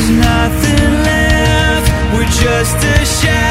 There's nothing left, we're just a shadow.